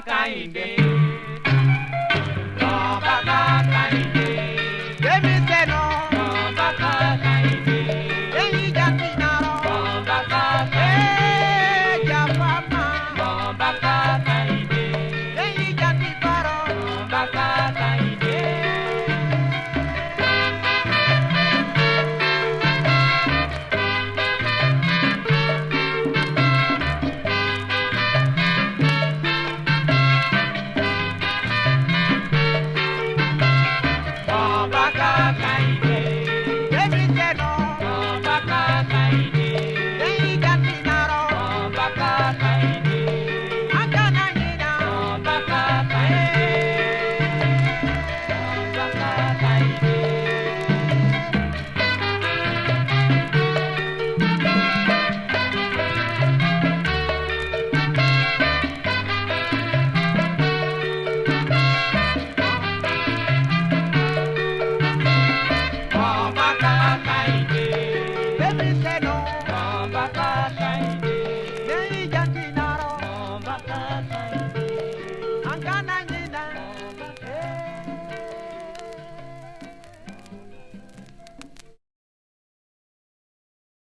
Kinda.